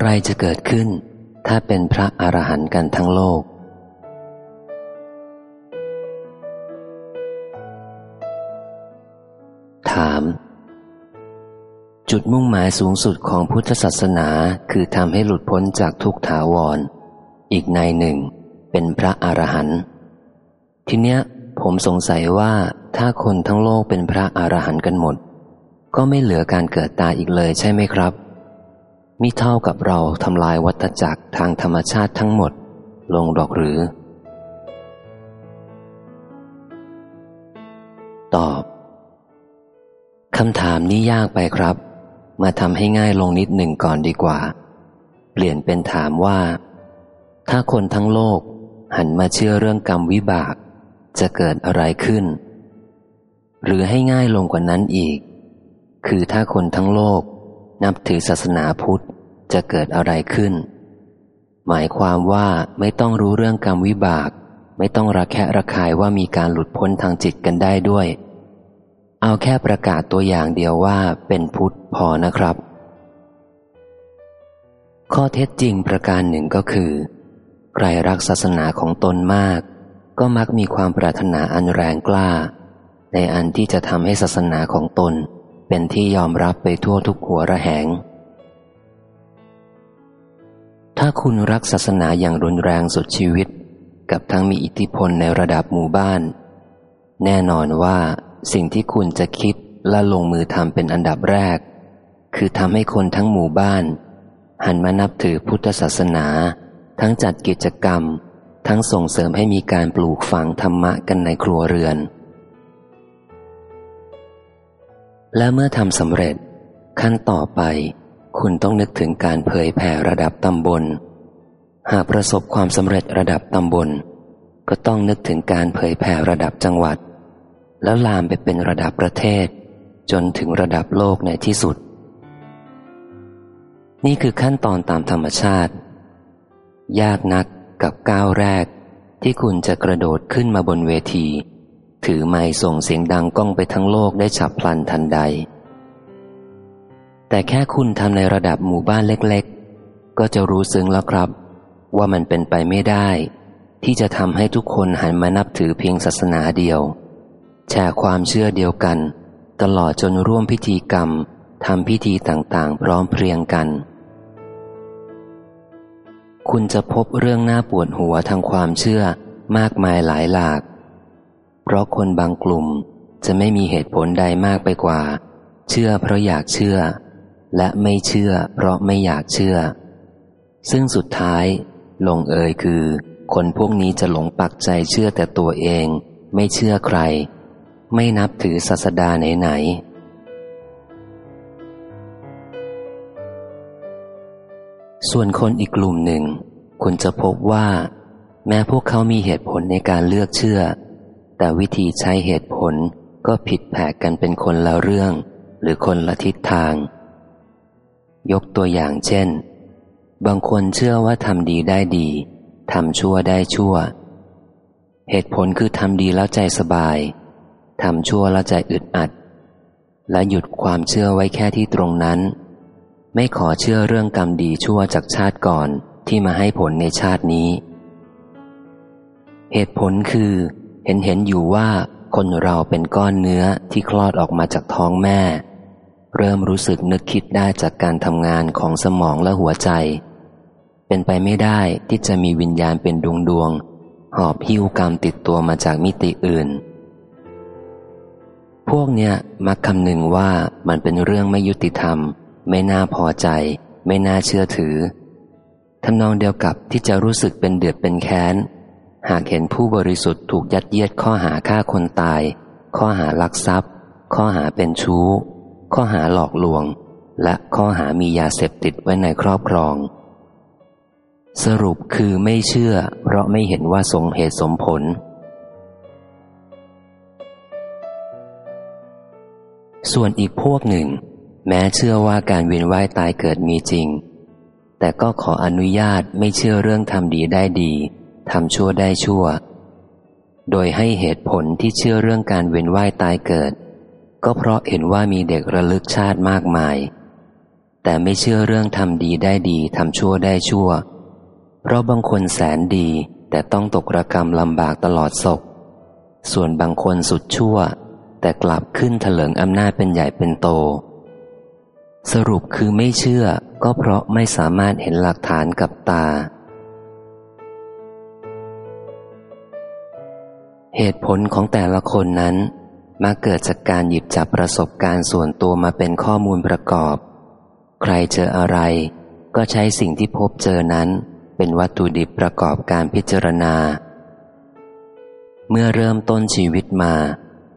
อะไรจะเกิดขึ้น ถ้าเป็นพระอรหันต์กันทั้งโลก ถาม จุดมุ่งหมายสูงสุดของพุทธศาสนาคือทำให้หลุดพ้นจากทุกถาวร อีกในหนึ่ง เป็นพระอรหันต์ทีเนี้ยผมสงสัยว่าถ้าคนทั้งโลกเป็นพระอรหันต์กันหมด ก็ไม่เหลือการเกิดตายอีกเลยใช่ไหมครับ มิเท่ากับเราทำลายวัฏจักรทางธรรมชาติทั้งหมด ลงดอกหรือ ตอบคำถามนี้ยากไปครับ มาทำให้ง่ายลงนิดหนึ่งก่อนดีกว่า เปลี่ยนเป็นถามว่า ถ้าคนทั้งโลกหันมาเชื่อเรื่องกรรมวิบาก จะเกิดอะไรขึ้น หรือให้ง่ายลงกว่านั้นอีก คือถ้าคนทั้งโลก นับถือศาสนาพุทธจะเกิดอะไรขึ้น หมายความว่าไม่ต้องรู้เรื่องกรรมวิบาก ไม่ต้องระแคะระคายว่ามีการหลุดพ้นทางจิตกันได้ด้วย เอาแค่ประกาศตัวอย่างเดียวว่าเป็นพุทธพอนะครับ ข้อเท็จจริงประการหนึ่งก็คือ ใครรักศาสนาของตนมาก ก็มักมีความปรารถนาอันแรงกล้า ในอันที่จะทำให้ศาสนาของตนเเป็นที่ยอมรับไปทั่วทุกหัวระแหง ถ้าคุณรักศาสนาอย่างรุนแรงสุดชีวิต กับทั้งมีอิทธิพลในระดับหมู่บ้าน แน่นอนว่าสิ่งที่คุณจะคิดและลงมือทำเป็นอันดับแรก คือทำให้คนทั้งหมู่บ้าน หันมานับถือพุทธศาสนา ทั้งจัดกิจกรรม ทั้งส่งเสริมให้มีการปลูกฝังธรรมะกันในครัวเรือน และเมื่อทำสำเร็จ ขั้นต่อไป คุณต้องนึกถึงการเผยแผ่ระดับตำบล หากประสบความสำเร็จระดับตำบล ก็ต้องนึกถึงการเผยแผ่ระดับจังหวัด แล้วลามไปเป็นระดับประเทศ จนถึงระดับโลกในที่สุด นี่คือขั้นตอนตามธรรมชาติ ยากนักกับก้าวแรกที่คุณจะกระโดดขึ้นมาบนเวที ถือไม้ส่งเสียงดังก้องไปทั้งโลกได้ฉับพลันทันใด แต่แค่คุณทำในระดับหมู่บ้านเล็กๆ ก็จะรู้ซึ้งแล้วครับ ว่ามันเป็นไปไม่ได้ ที่จะทำให้ทุกคนหันมานับถือเพียงศาสนาเดียว แชร์ความเชื่อเดียวกัน ตลอดจนร่วมพิธีกรรมทำพิธีต่างๆ พร้อมเพรียงกัน คุณจะพบเรื่องน่าปวดหัวทางความเชื่อมากมายหลายหลาก เพราะคนบางกลุ่มจะไม่มีเหตุผลใดมากไปกว่า เชื่อเพราะอยากเชื่อ และไม่เชื่อเพราะไม่อยากเชื่อ ซึ่งสุดท้าย ลงเอยคือ คนพวกนี้จะหลงปักใจเชื่อแต่ตัวเอง ไม่เชื่อใคร ไม่นับถือศาสดาไหนๆส่วนคนอีกกลุ่มหนึ่ง คุณจะพบว่า แม้พวกเขามีเหตุผลในการเลือกเชื่อ แต่วิธีใช้เหตุผลก็ผิดแผกกันเป็นคนละเรื่อง หรือคนละทิศทาง ยกตัวอย่างเช่น บางคนเชื่อว่าทำดีได้ดีทำชั่วได้ชั่ว เหตุผลคือทำดีแล้วใจสบายทำชั่วแล้วใจอึดอัด และหยุดความเชื่อไว้แค่ที่ตรงนั้น ไม่ขอเชื่อเรื่องกรรมดีชั่วจากชาติก่อนที่มาให้ผลในชาตินี้ เหตุผลคือ เห็นเห็นอยู่ว่าคนเราเป็นก้อนเนื้อที่คลอดออกมาจากท้องแม่ เริ่มรู้สึกนึกคิดได้จากการทำงานของสมองและหัวใจ เป็นไปไม่ได้ที่จะมีวิญญาณเป็นดวงดวงหอบหิ้วกรรมติดตัวมาจากมิติอื่น พวกเนี้ยมักคำนึงว่ามันเป็นเรื่องไม่ยุติธรรม ไม่น่าพอใจ ไม่น่าเชื่อถือทำนองเดียวกับที่จะรู้สึกเป็นเดือดเป็นแค้น หากเห็นผู้บริสุทธิ์ถูกยัดเยียดข้อหาฆ่าคนตาย ข้อหาลักทรัพย์ ข้อหาเป็นชู้ ข้อหาหลอกลวง และข้อหามียาเสพติดไว้ในครอบครอง สรุปคือไม่เชื่อ เพราะไม่เห็นว่าสงเหตุสมผล ส่วนอีกพวกหนึ่ง แม้เชื่อว่าการเวียนว่ายตายเกิดมีจริง แต่ก็ขออนุญาตไม่เชื่อเรื่องทำดีได้ดี ทำชั่วได้ชั่ว โดยให้เหตุผลที่เชื่อเรื่องการเวียนว่ายตายเกิด ก็เพราะเห็นว่ามีเด็กระลึกชาติมากมาย แต่ไม่เชื่อเรื่องทำดีได้ดีทำชั่วได้ชั่ว เพราะบางคนแสนดีแต่ต้องตกระกรรมลำบากตลอดศก ส่วนบางคนสุดชั่ว แต่กลับขึ้นเถลิงอำนาจเป็นใหญ่เป็นโต สรุปคือไม่เชื่อก็เพราะไม่สามารถเห็นหลักฐานกับตา เหตุผลของแต่ละคนนั้นมาเกิดจากการหยิบจับประสบการณ์ส่วนตัวมาเป็นข้อมูลประกอบ ใครเจออะไร ก็ใช้สิ่งที่พบเจอนั้น เป็นวัตถุดิบประกอบการพิจารณา เมื่อเริ่มต้นชีวิตมา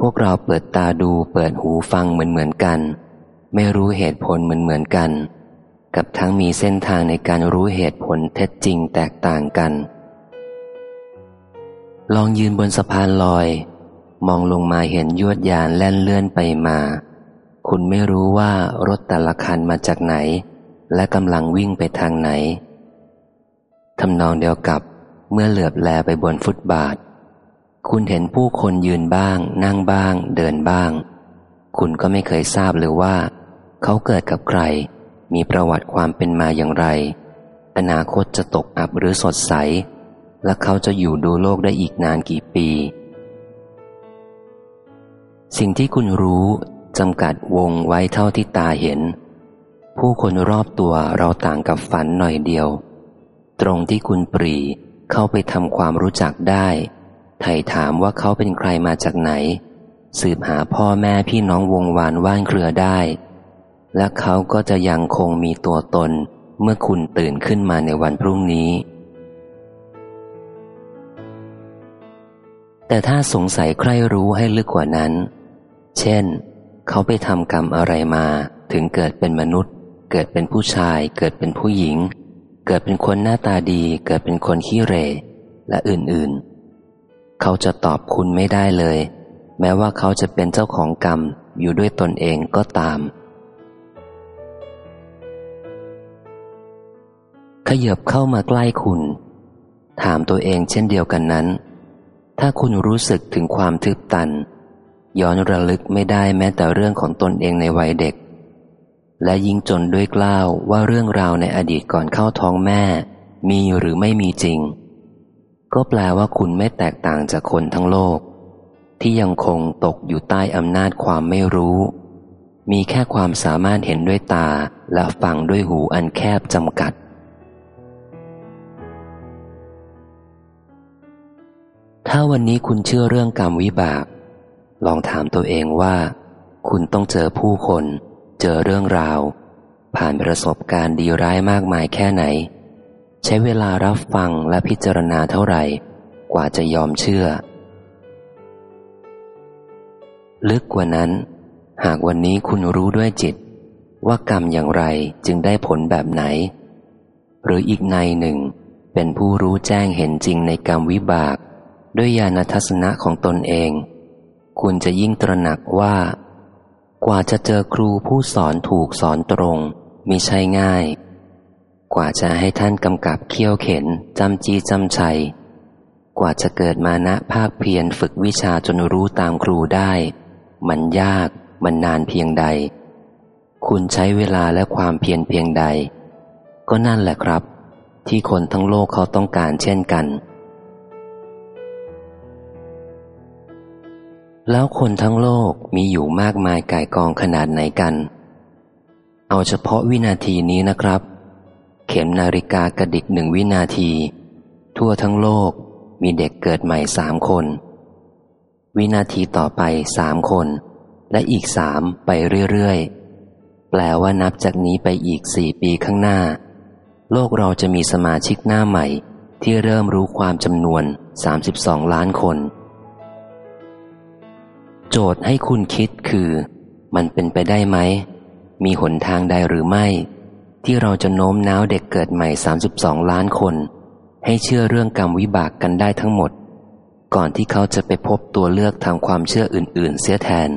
พวกเราเปิดตาดูเปิดหูฟังเหมือนเหมือนกัน ไม่รู้เหตุผลเหมือนเหมือนกัน กับทั้งมีเส้นทางในการรู้เหตุผลเท็จจริงแตกต่างกัน ลองยืนบนสะพานลอย มองลงมาเห็นยวดยานแล่นเลื่อนไปมา คุณไม่รู้ว่ารถแต่ละคันมาจากไหน และกำลังวิ่งไปทางไหนทำนองเดียวกับเมื่อเหลือบแลไปบนฟุตบาท คุณเห็นผู้คนยืนบ้าง นั่งบ้าง เดินบ้าง คุณก็ไม่เคยทราบเลยว่า เขาเกิดกับใคร มีประวัติความเป็นมาอย่างไร อนาคตจะตกอับหรือสดใส และเขาจะอยู่ดูโลกได้อีกนานกี่ปี สิ่งที่คุณรู้จำกัดวงไว้เท่าที่ตาเห็น ผู้คนรอบตัวเราต่างกับฝันหน่อยเดียว ตรงที่คุณปรีเข้าไปทำความรู้จักได้ไถ่ถามว่าเขาเป็นใครมาจากไหน สืบหาพ่อแม่พี่น้องวงวานว่านเครือได้ และเขาก็จะยังคงมีตัวตนเมื่อคุณตื่นขึ้นมาในวันพรุ่งนี้ แต่ถ้าสงสัยใครรู้ให้ลึกกว่านั้น เช่น เขาไปทำกรรมอะไรมาถึงเกิดเป็นมนุษย์ เกิดเป็นผู้ชาย เกิดเป็นผู้หญิง เกิดเป็นคนหน้าตาดี เกิดเป็นคนขี้เรและอื่นๆ เขาจะตอบคุณไม่ได้เลย แม้ว่าเขาจะเป็นเจ้าของกรรมอยู่ด้วยตนเองก็ตาม ขยับเข้ามาใกล้คุณ ถามตัวเองเช่นเดียวกันนั้น ถ้าคุณรู้สึกถึงความทึบตัน ย้อนระลึกไม่ได้แม้แต่เรื่องของตนเองในวัยเด็ก และยิ่งจนด้วยกล้าวว่าเรื่องราวในอดีตก่อนเข้าท้องแม่ มีหรือไม่มีจริง ก็แปลว่าคุณไม่แตกต่างจากคนทั้งโลก ที่ยังคงตกอยู่ใต้อำนาจความไม่รู้ มีแค่ความสามารถเห็นด้วยตาและฟังด้วยหูอันแคบจำกัด ถ้าวันนี้คุณเชื่อเรื่องกรรมวิบาก ลองถามตัวเองว่า คุณต้องเจอผู้คน เจอเรื่องราว ผ่านประสบการณ์ดีร้ายมากมายแค่ไหน ใช้เวลารับฟังและพิจารณาเท่าไหร่ กว่าจะยอมเชื่อ ลึกกว่านั้น หากวันนี้คุณรู้ด้วยจิต ว่ากรรมอย่างไรจึงได้ผลแบบไหน หรืออีกในหนึ่ง เป็นผู้รู้แจ้งเห็นจริงในกรรมวิบาก ด้วยญาณทัศนะของตนเอง คุณจะยิ่งตระหนักว่า กว่าจะเจอครูผู้สอนถูกสอนตรงมิใช่ง่าย กว่าจะให้ท่านกำกับเคี่ยวเข็นจำจีจำชัย กว่าจะเกิดมานะภาคเพียรฝึกวิชาจนรู้ตามครูได้ มันยากมันนานเพียงใด คุณใช้เวลาและความเพียรเพียงใด ก็นั่นแหละครับ ที่คนทั้งโลกเขาต้องการเช่นกัน แล้วคนทั้งโลกมีอยู่มากมายก่ายกองขนาดไหนกัน เอาเฉพาะวินาทีนี้นะครับ เข็มนาฬิกากระดิกหนึ่งวินาที ทั่วทั้งโลกมีเด็กเกิดใหม่สามคน วินาทีต่อไปสามคน และอีกสามไปเรื่อยๆ แปลว่านับจากนี้ไปอีกสี่ปีข้างหน้า โลกเราจะมีสมาชิกหน้าใหม่ที่เริ่มรู้ความจำนวน 32 ล้านคน โจทย์ให้คุณคิดคือ มันเป็นไปได้ไหม มีหนทางใดหรือไม่ ที่เราจะโน้มน้าวเด็กเกิดใหม่ 32 ล้านคน ให้เชื่อเรื่องกรรมวิบากกันได้ทั้งหมด ก่อนที่เขาจะไปพบตัวเลือกทางความเชื่ออื่น ๆ เสียแทน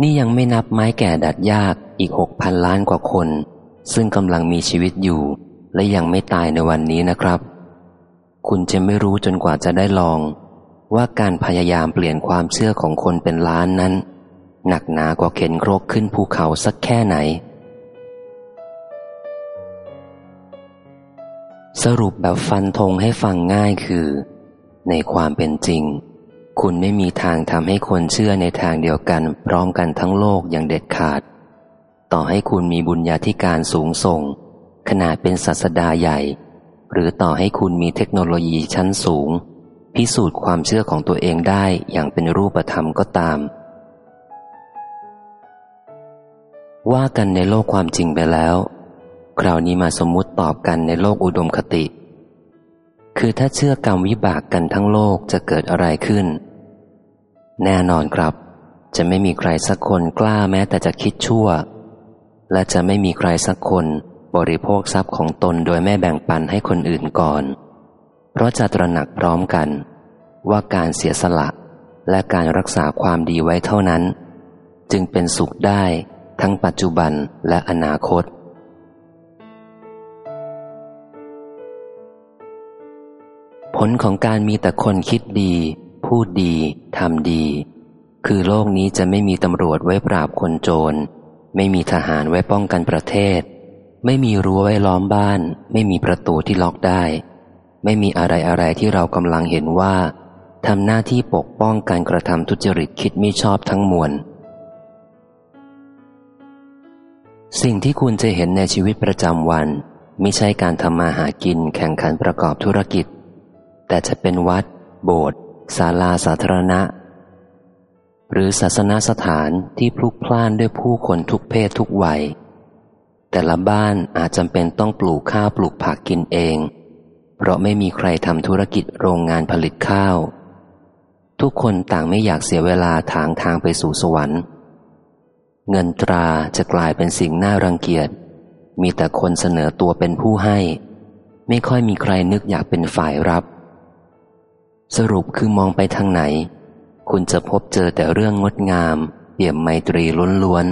นี่ยังไม่นับไม้แก่ดัดยากอีกหกพันล้านกว่าคน ซึ่งกำลังมีชีวิตอยู่ และยังไม่ตายในวันนี้นะครับคุณจะไม่รู้จนกว่าจะได้ลอง ว่าการพยายามเปลี่ยนความเชื่อของคนเป็นล้านนั้น หนักหนากว่าเข็นโรคขึ้นภูเขาสักแค่ไหน สรุปแบบฟันธงให้ฟังง่ายคือ ในความเป็นจริง คุณไม่มีทางทำให้คนเชื่อในทางเดียวกันพร้อมกันทั้งโลกอย่างเด็ดขาด ต่อให้คุณมีบุญญาธิการสูงส่ง ขนาดเป็นศาสดาใหญ่ หรือต่อให้คุณมีเทคโนโลยีชั้นสูง พิสูจน์ความเชื่อของตัวเองได้อย่างเป็นรูปธรรมก็ตาม ว่ากันในโลกความจริงไปแล้ว คราวนี้มาสมมุติตอบกันในโลกอุดมคติ คือถ้าเชื่อกรรมวิบากกันทั้งโลกจะเกิดอะไรขึ้น แน่นอนครับ จะไม่มีใครสักคนกล้าแม้แต่จะคิดชั่ว และจะไม่มีใครสักคนบริโภคทรัพย์ของตนโดยไม่แบ่งปันให้คนอื่นก่อน เพราะจะตระหนักพร้อมกัน ว่าการเสียสละและการรักษาความดีไว้เท่านั้น จึงเป็นสุขได้ทั้งปัจจุบันและอนาคต ผลของการมีแต่คนคิดดี พูดดีทำดี คือโลกนี้จะไม่มีตำรวจไว้ปราบคนโจร ไม่มีทหารไว้ป้องกันประเทศ ไม่มีรั้วไว้ล้อมบ้าน ไม่มีประตูที่ล็อกได้ ไม่มีอะไรอะไรที่เรากำลังเห็นว่าทำหน้าที่ปกป้องการกระทำทุจริตคิดไม่ชอบทั้งมวล สิ่งที่คุณจะเห็นในชีวิตประจำวันไม่ใช่การทำมาหากินแข่งขันประกอบธุรกิจ แต่จะเป็นวัด โบสถ์ศาลาสาธารณะ หรือศาสนาสถานที่พลุกพล่านด้วยผู้คนทุกเพศทุกวัย แต่ละบ้านอาจจำเป็นต้องปลูกข้าวปลูกผักกินเอง เพราะไม่มีใครทำธุรกิจโรงงานผลิตข้าว ทุกคนต่างไม่อยากเสียเวลาทางทางไปสู่สวรรค์ เงินตราจะกลายเป็นสิ่งน่ารังเกียจ มีแต่คนเสนอตัวเป็นผู้ให้ ไม่ค่อยมีใครนึกอยากเป็นฝ่ายรับ สรุปคือมองไปทางไหน คุณจะพบเจอแต่เรื่องงดงามเปี่ยมไมตรีล้วน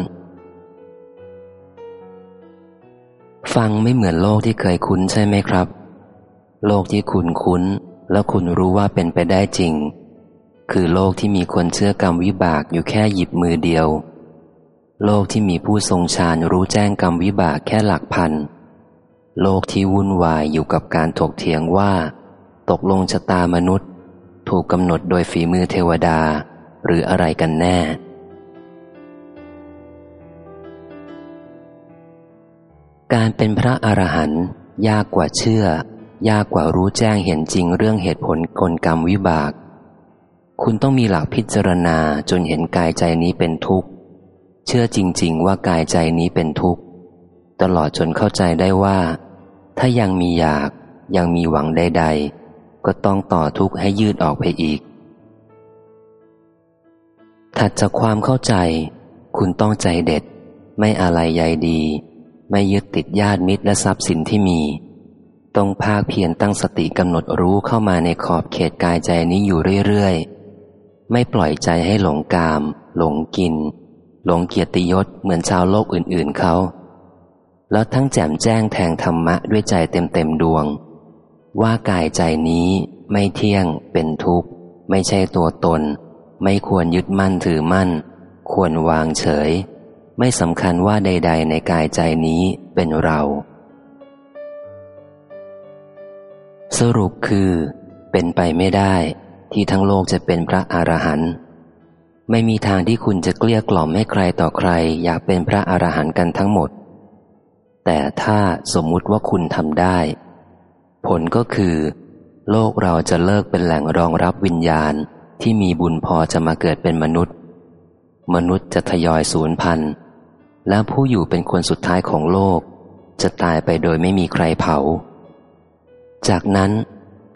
ๆฟังไม่เหมือนโลกที่เคยคุ้นใช่ไหมครับ โลกที่คุณคุ้น แล้วคุณรู้ว่าเป็นไปได้จริง คือโลกที่มีคนเชื่อกรรมวิบากอยู่แค่หยิบมือเดียว โลกที่มีผู้ทรงฌานรู้แจ้งกรรมวิบากแค่หลักพัน โลกที่วุ่นวายอยู่กับการถกเถียงว่า ตกลงชะตามนุษย์ ถูกกำหนดโดยฝีมือเทวดา หรืออะไรกันแน่การเป็นพระอรหันต์ยากกว่าเชื่อ ยากกว่ารู้แจ้งเห็นจริงเรื่องเหตุผลกลกรรมวิบาก คุณต้องมีหลักพิจารณาจนเห็นกายใจนี้เป็นทุกข์ เชื่อจริง ๆ ว่ากายใจนี้เป็นทุกข์ ตลอดจนเข้าใจได้ว่า ถ้ายังมีอยากยังมีหวังใด ๆ ก็ต้องต่อทุกข์ให้ยืดออกไปอีก ถัดจากความเข้าใจ คุณต้องใจเด็ด ไม่อะไรใยดี ไม่ยึดติดญาติมิตรและทรัพย์สินที่มี ต้องภาคเพียรตั้งสติกำหนดรู้เข้ามาในขอบเขตกายใจนี้อยู่เรื่อยๆ ไม่ปล่อยใจให้หลงกาม หลงกิน หลงเกียรติยศเหมือนชาวโลกอื่นๆเขา แล้วทั้งแจ่มแจ้งแทงธรรมะด้วยใจเต็มๆดวง ว่ากายใจนี้ไม่เที่ยง เป็นทุกข์ ไม่ใช่ตัวตน ไม่ควรยึดมั่นถือมั่น ควรวางเฉย ไม่สำคัญว่าใด ๆ ในกายใจนี้เป็นเรา สรุปคือเป็นไปไม่ได้ ที่ทั้งโลกจะเป็นพระอรหันต์ไม่มีทางที่คุณจะเกลี้ยกล่อมให้ใครต่อใคร อยากเป็นพระอรหันต์กันทั้งหมด แต่ถ้าสมมุติว่าคุณทำได้ ผลก็คือ โลกเราจะเลิกเป็นแหล่งรองรับวิญญาณที่มีบุญพอจะมาเกิดเป็นมนุษย์ มนุษย์จะทยอยสูญพันธุ์และผู้อยู่เป็นคนสุดท้ายของโลก จะตายไปโดยไม่มีใครเผา จากนั้น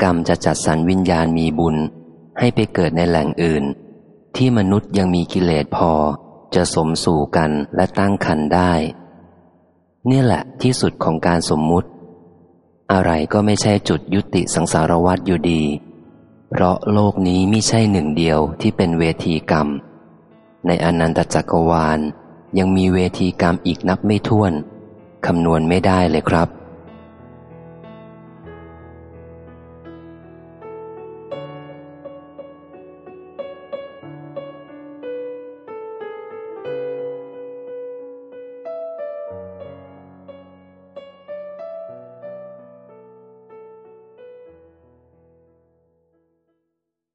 กรรมจะจัดสรรวิญญาณมีบุญ ให้ไปเกิดในแหล่งอื่น ที่มนุษย์ยังมีกิเลสพอ จะสมสู่กันและตั้งคันได้ เนี่ยแหละที่สุดของการสมมุติ อะไรก็ไม่ใช่จุดยุติสังสารวัฏอยู่ดี เพราะโลกนี้ไม่ใช่หนึ่งเดียวที่เป็นเวทีกรรม ในอนันตจักรวาลยังมีเวทีกรรมอีกนับไม่ถ้วนคำนวณไม่ได้เลยครับ